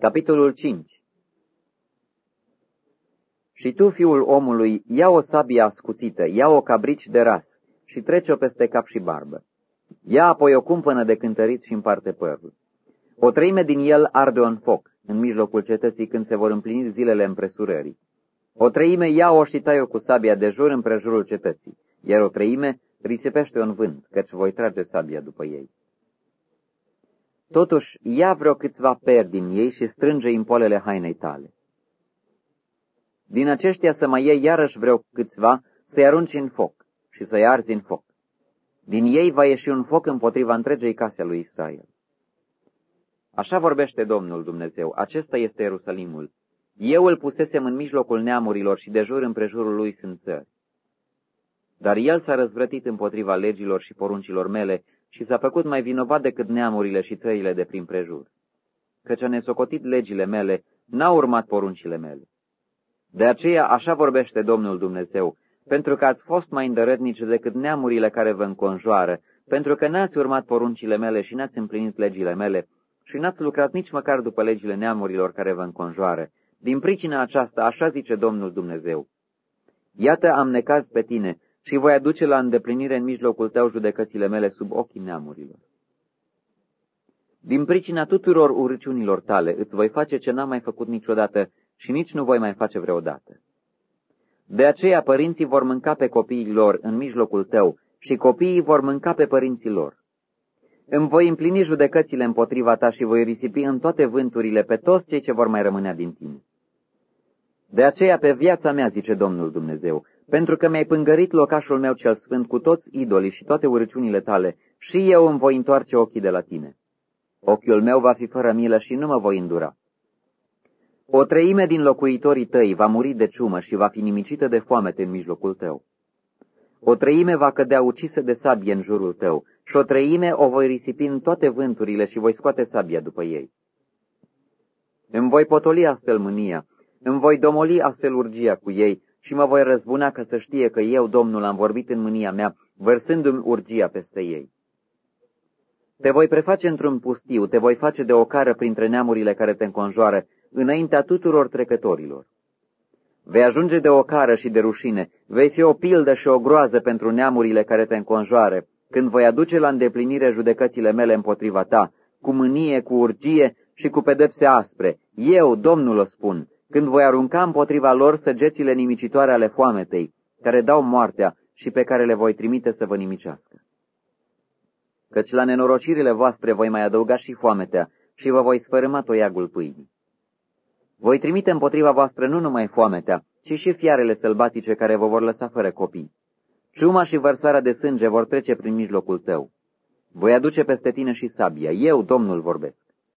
Capitolul 5 Și tu, fiul omului, ia o sabie ascuțită, ia o cabrici de ras și trece-o peste cap și barbă. Ia apoi o cumpănă de cântărit și împarte părul. O treime din el arde în foc, în mijlocul cetății când se vor împlini zilele împresurării. O treime ia-o și tai-o cu sabia de jur împrejurul cetății, iar o treime risipește-o în vânt, căci voi trage sabia după ei. Totuși, ia vreo câțiva peri din ei și strânge în polele hainei tale. Din aceștia să mai iei iarăși vreo câțiva, să-i arunci în foc și să-i arzi în foc. Din ei va ieși un foc împotriva întregei case lui Israel. Așa vorbește Domnul Dumnezeu, acesta este Ierusalimul. Eu îl pusesem în mijlocul neamurilor și de jur împrejurul lui sunt țări. Dar el s-a răzvrătit împotriva legilor și poruncilor mele și s-a făcut mai vinovat decât neamurile și țările de prin prejur. Căci a nesocotit legile mele, n-a urmat poruncile mele. De aceea așa vorbește Domnul Dumnezeu, pentru că ați fost mai îndărătnici decât neamurile care vă înconjoară, pentru că n-ați urmat poruncile mele și n-ați împlinit legile mele, și n-ați lucrat nici măcar după legile neamurilor care vă înconjoară. Din pricina aceasta, așa zice Domnul Dumnezeu. Iată am necaz pe tine și voi aduce la îndeplinire în mijlocul tău judecățile mele sub ochii neamurilor. Din pricina tuturor urăciunilor tale îți voi face ce n-am mai făcut niciodată și nici nu voi mai face vreodată. De aceea părinții vor mânca pe copiii lor în mijlocul tău și copiii vor mânca pe părinții lor. Îmi voi împlini judecățile împotriva ta și voi risipi în toate vânturile pe toți cei ce vor mai rămânea din tine. De aceea pe viața mea, zice Domnul Dumnezeu, pentru că mi-ai pângărit locașul meu cel sfânt cu toți idolii și toate urăciunile tale, și eu îmi voi întoarce ochii de la tine. Ochiul meu va fi fără milă și nu mă voi îndura. O treime din locuitorii tăi va muri de ciumă și va fi nimicită de foamete în mijlocul tău. O treime va cădea ucisă de sabie în jurul tău și o treime o voi risipi în toate vânturile și voi scoate sabia după ei. Îmi voi potoli astfel mânia, îmi voi domoli astfel urgia cu ei și mă voi răzbuna ca să știe că eu, Domnul, am vorbit în mânia mea, vărsându-mi urgia peste ei. Te voi preface într-un pustiu, te voi face de ocară printre neamurile care te înconjoară, înaintea tuturor trecătorilor. Vei ajunge de ocară și de rușine, vei fi o pildă și o groază pentru neamurile care te înconjoară, când voi aduce la îndeplinire judecățile mele împotriva ta, cu mânie, cu urgie și cu pedepse aspre. Eu, Domnul, o spun, când voi arunca împotriva lor săgețile nimicitoare ale foametei, care dau moartea și pe care le voi trimite să vă nimicească. Căci la nenorocirile voastre voi mai adăuga și foametea și vă voi sfărâma toiagul pâinii. Voi trimite împotriva voastră nu numai foametea, ci și fiarele sălbatice care vă vor lăsa fără copii. Ciuma și vărsarea de sânge vor trece prin mijlocul tău. Voi aduce peste tine și sabia. Eu, Domnul, vorbesc.